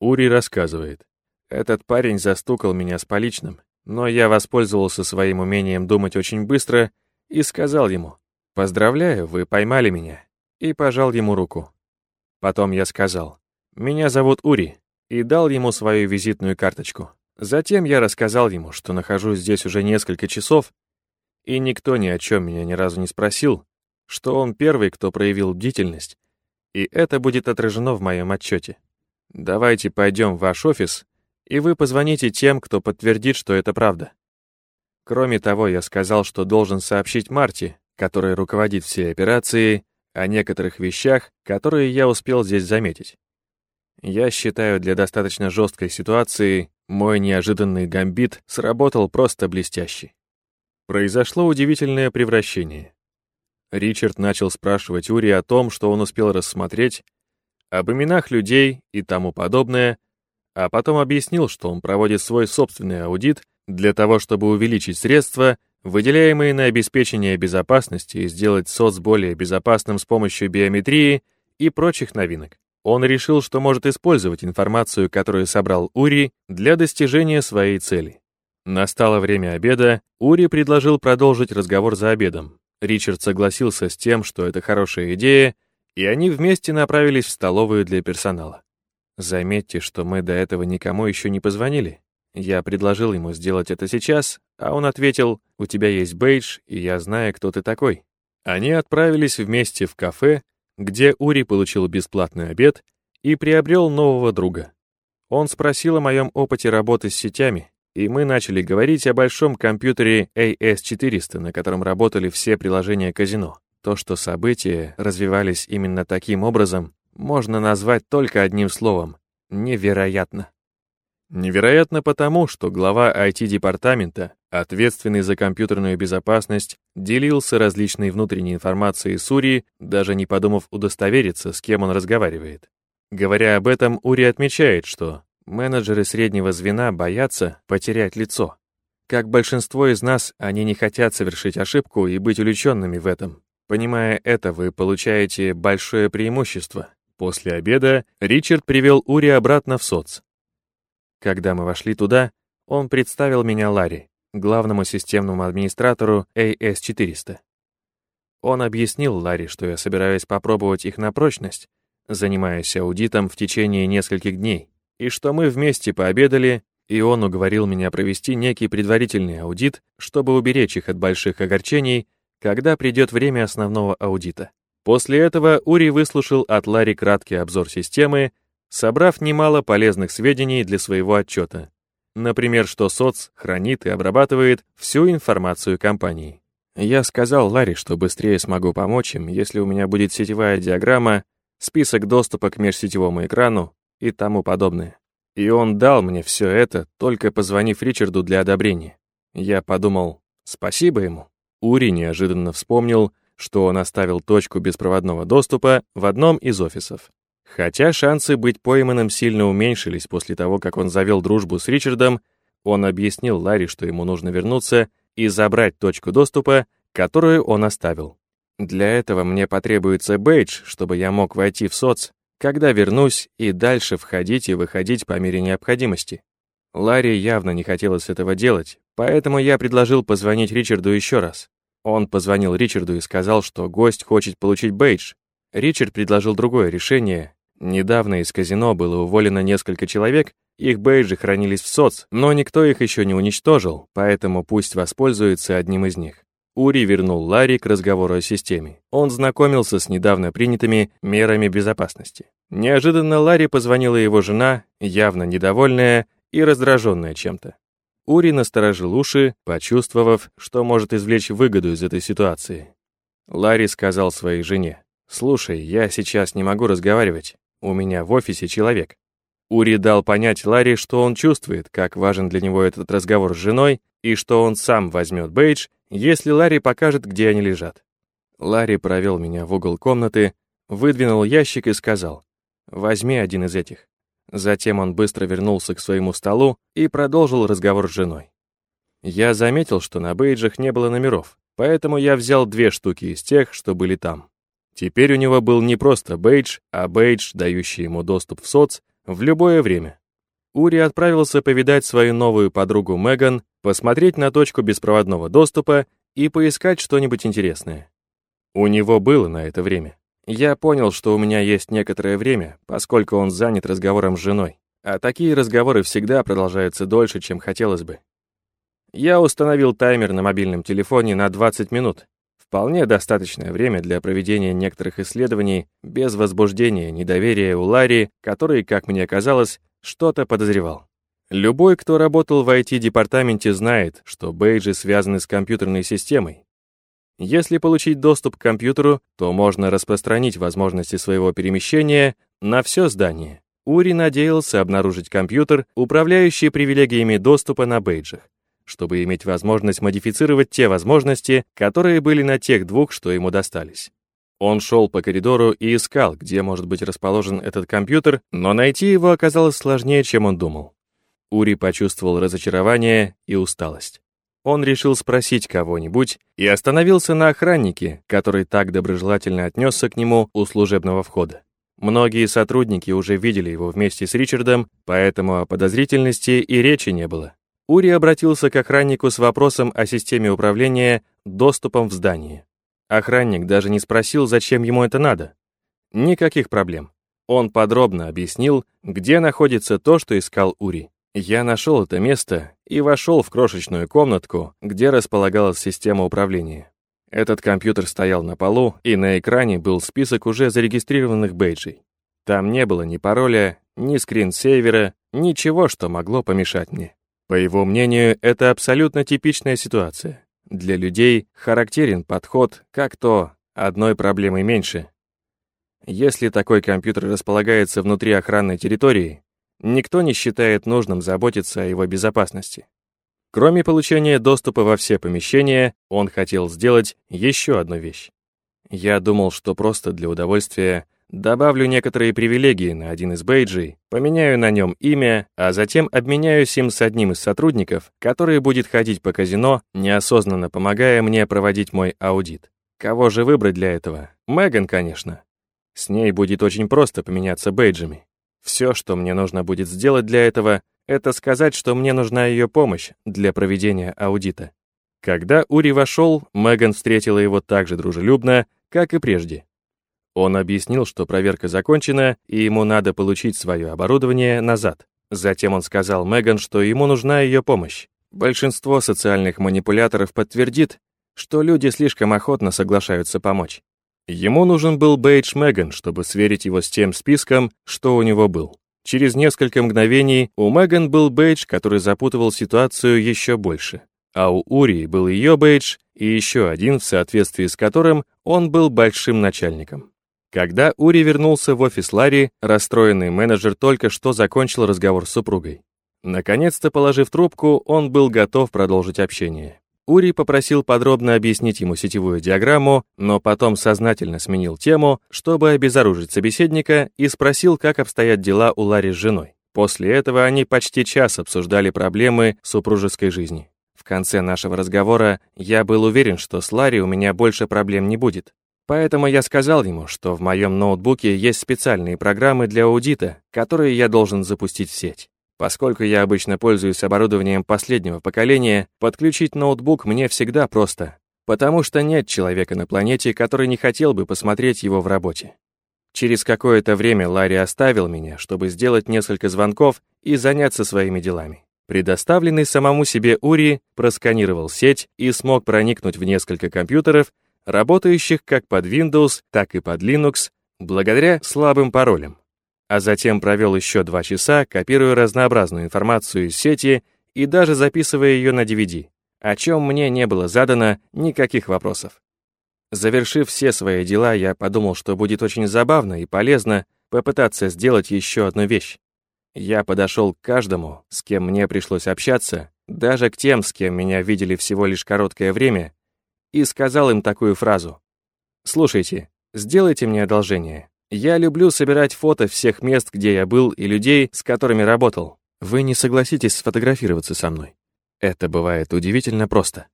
Ури рассказывает. Этот парень застукал меня с поличным, но я воспользовался своим умением думать очень быстро и сказал ему «Поздравляю, вы поймали меня», и пожал ему руку. Потом я сказал «Меня зовут Ури», и дал ему свою визитную карточку. Затем я рассказал ему, что нахожусь здесь уже несколько часов, и никто ни о чем меня ни разу не спросил, что он первый, кто проявил бдительность, и это будет отражено в моем отчете. Давайте пойдем в ваш офис, и вы позвоните тем, кто подтвердит, что это правда. Кроме того, я сказал, что должен сообщить Марти, которая руководит всей операцией, о некоторых вещах, которые я успел здесь заметить. Я считаю, для достаточно жесткой ситуации мой неожиданный гамбит сработал просто блестяще. Произошло удивительное превращение. Ричард начал спрашивать Ури о том, что он успел рассмотреть, об именах людей и тому подобное, а потом объяснил, что он проводит свой собственный аудит для того, чтобы увеличить средства, выделяемые на обеспечение безопасности и сделать СОЦ более безопасным с помощью биометрии и прочих новинок. Он решил, что может использовать информацию, которую собрал Ури, для достижения своей цели. Настало время обеда, Ури предложил продолжить разговор за обедом. Ричард согласился с тем, что это хорошая идея, и они вместе направились в столовую для персонала. Заметьте, что мы до этого никому еще не позвонили. Я предложил ему сделать это сейчас, а он ответил, «У тебя есть бейдж, и я знаю, кто ты такой». Они отправились вместе в кафе, где Ури получил бесплатный обед и приобрел нового друга. Он спросил о моем опыте работы с сетями, и мы начали говорить о большом компьютере AS400, на котором работали все приложения казино. То, что события развивались именно таким образом, можно назвать только одним словом — невероятно. Невероятно потому, что глава IT-департамента, ответственный за компьютерную безопасность, делился различной внутренней информацией с Ури, даже не подумав удостовериться, с кем он разговаривает. Говоря об этом, Ури отмечает, что менеджеры среднего звена боятся потерять лицо. Как большинство из нас, они не хотят совершить ошибку и быть увлеченными в этом. Понимая это, вы получаете большое преимущество. После обеда Ричард привел Ури обратно в соц. Когда мы вошли туда, он представил меня Ларри, главному системному администратору AS400. Он объяснил Ларри, что я собираюсь попробовать их на прочность, занимаясь аудитом в течение нескольких дней, и что мы вместе пообедали, и он уговорил меня провести некий предварительный аудит, чтобы уберечь их от больших огорчений, когда придет время основного аудита. После этого Ури выслушал от Ларри краткий обзор системы, собрав немало полезных сведений для своего отчета. Например, что СОЦ хранит и обрабатывает всю информацию компании. Я сказал Ларри, что быстрее смогу помочь им, если у меня будет сетевая диаграмма, список доступа к межсетевому экрану и тому подобное. И он дал мне все это, только позвонив Ричарду для одобрения. Я подумал, спасибо ему. Ури неожиданно вспомнил, что он оставил точку беспроводного доступа в одном из офисов. Хотя шансы быть пойманным сильно уменьшились после того, как он завел дружбу с Ричардом, он объяснил Ларри, что ему нужно вернуться и забрать точку доступа, которую он оставил. Для этого мне потребуется бейдж, чтобы я мог войти в соц, когда вернусь, и дальше входить и выходить по мере необходимости. Ларри явно не хотелось этого делать, поэтому я предложил позвонить Ричарду еще раз. Он позвонил Ричарду и сказал, что гость хочет получить бейдж. Ричард предложил другое решение, Недавно из казино было уволено несколько человек, их бейджи хранились в соц, но никто их еще не уничтожил, поэтому пусть воспользуется одним из них. Ури вернул Ларри к разговору о системе. Он знакомился с недавно принятыми мерами безопасности. Неожиданно Ларри позвонила его жена, явно недовольная и раздраженная чем-то. Ури насторожил уши, почувствовав, что может извлечь выгоду из этой ситуации. Ларри сказал своей жене, «Слушай, я сейчас не могу разговаривать. У меня в офисе человек. Ури дал понять Ларри, что он чувствует, как важен для него этот разговор с женой, и что он сам возьмет бейдж, если Ларри покажет, где они лежат. Ларри провел меня в угол комнаты, выдвинул ящик и сказал, «Возьми один из этих». Затем он быстро вернулся к своему столу и продолжил разговор с женой. Я заметил, что на бейджах не было номеров, поэтому я взял две штуки из тех, что были там. Теперь у него был не просто бейдж, а бейдж, дающий ему доступ в соц, в любое время. Ури отправился повидать свою новую подругу Меган, посмотреть на точку беспроводного доступа и поискать что-нибудь интересное. У него было на это время. Я понял, что у меня есть некоторое время, поскольку он занят разговором с женой. А такие разговоры всегда продолжаются дольше, чем хотелось бы. Я установил таймер на мобильном телефоне на 20 минут. Вполне достаточное время для проведения некоторых исследований без возбуждения недоверия у Ларри, который, как мне казалось, что-то подозревал. Любой, кто работал в IT-департаменте, знает, что бейджи связаны с компьютерной системой. Если получить доступ к компьютеру, то можно распространить возможности своего перемещения на все здание. Ури надеялся обнаружить компьютер, управляющий привилегиями доступа на бейджах, чтобы иметь возможность модифицировать те возможности, которые были на тех двух, что ему достались. Он шел по коридору и искал, где может быть расположен этот компьютер, но найти его оказалось сложнее, чем он думал. Ури почувствовал разочарование и усталость. Он решил спросить кого-нибудь и остановился на охраннике, который так доброжелательно отнесся к нему у служебного входа. Многие сотрудники уже видели его вместе с Ричардом, поэтому о подозрительности и речи не было. Ури обратился к охраннику с вопросом о системе управления доступом в здание. Охранник даже не спросил, зачем ему это надо. Никаких проблем. Он подробно объяснил, где находится то, что искал Ури. Я нашел это место и вошел в крошечную комнатку, где располагалась система управления. Этот компьютер стоял на полу, и на экране был список уже зарегистрированных бейджей. Там не было ни пароля, ни скринсейвера, ничего, что могло помешать мне. По его мнению, это абсолютно типичная ситуация. Для людей характерен подход, как то одной проблемой меньше. Если такой компьютер располагается внутри охранной территории, никто не считает нужным заботиться о его безопасности. Кроме получения доступа во все помещения, он хотел сделать еще одну вещь. Я думал, что просто для удовольствия добавлю некоторые привилегии на один из бейджей, поменяю на нем имя, а затем обменяюсь им с одним из сотрудников, который будет ходить по казино, неосознанно помогая мне проводить мой аудит. Кого же выбрать для этого? Меган, конечно. С ней будет очень просто поменяться бейджами. Все, что мне нужно будет сделать для этого, это сказать, что мне нужна ее помощь для проведения аудита. Когда Ури вошел, Меган встретила его так же дружелюбно, как и прежде. Он объяснил, что проверка закончена, и ему надо получить свое оборудование назад. Затем он сказал Меган, что ему нужна ее помощь. Большинство социальных манипуляторов подтвердит, что люди слишком охотно соглашаются помочь. Ему нужен был бейдж Меган, чтобы сверить его с тем списком, что у него был. Через несколько мгновений у Меган был бейдж, который запутывал ситуацию еще больше. А у Урии был ее бейдж и еще один, в соответствии с которым он был большим начальником. Когда Ури вернулся в офис Ларри, расстроенный менеджер только что закончил разговор с супругой. Наконец-то, положив трубку, он был готов продолжить общение. Ури попросил подробно объяснить ему сетевую диаграмму, но потом сознательно сменил тему, чтобы обезоружить собеседника, и спросил, как обстоят дела у Ларри с женой. После этого они почти час обсуждали проблемы супружеской жизни. В конце нашего разговора я был уверен, что с Ларри у меня больше проблем не будет. Поэтому я сказал ему, что в моем ноутбуке есть специальные программы для аудита, которые я должен запустить в сеть. Поскольку я обычно пользуюсь оборудованием последнего поколения, подключить ноутбук мне всегда просто, потому что нет человека на планете, который не хотел бы посмотреть его в работе. Через какое-то время Ларри оставил меня, чтобы сделать несколько звонков и заняться своими делами. Предоставленный самому себе Ури просканировал сеть и смог проникнуть в несколько компьютеров, работающих как под Windows, так и под Linux, благодаря слабым паролям а затем провел еще два часа, копируя разнообразную информацию из сети и даже записывая ее на DVD, о чем мне не было задано никаких вопросов. Завершив все свои дела, я подумал, что будет очень забавно и полезно попытаться сделать еще одну вещь. Я подошел к каждому, с кем мне пришлось общаться, даже к тем, с кем меня видели всего лишь короткое время, и сказал им такую фразу. «Слушайте, сделайте мне одолжение. Я люблю собирать фото всех мест, где я был, и людей, с которыми работал. Вы не согласитесь сфотографироваться со мной. Это бывает удивительно просто.